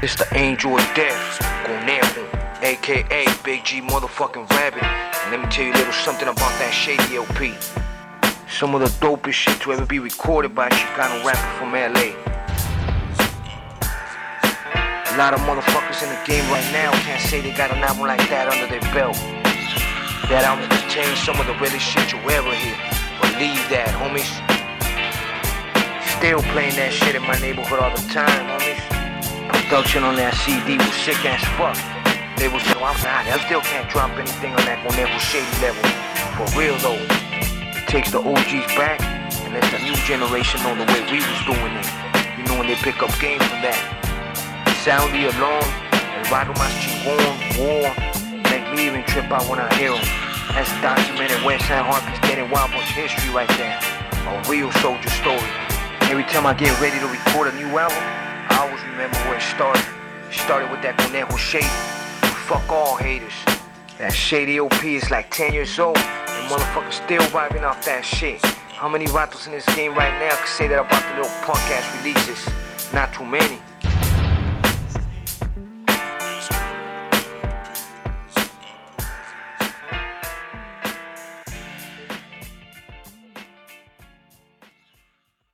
It's the angel of death, Conejo, aka Big G motherfucking rabbit. And let me tell you a little something about that shady LP. Some of the dopest shit to ever be recorded by a Chicano rapper from LA. A lot of motherfuckers in the game right now can't say they got an album like that under their belt. That album contains some of the realest shit you ever hear. Believe that, homies. Still playing that shit in my neighborhood all the time, homies. Production on that CD was sick as fuck. They was so I'm not, I still can't drop anything on that Conejo Shady level. For real though. It takes the OGs back and let the new generation know the way we was doing it. You know when they pick up game from that. Sound the alarm, El Barrio Más Chingón, War, make me even trip out when I hear 'em. That's documented West Side Harkins getting Wild Bunch history right there. A real soldier story. Every time I get ready to record a new album, I always remember where it started. It started with that Conejo Shady. Fuck all haters. That Shady OP is like 10 years old, and motherfuckers still vibing off that shit. How many ratos in this game right now can say that about the little punk ass releases? Not too many.